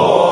Oh.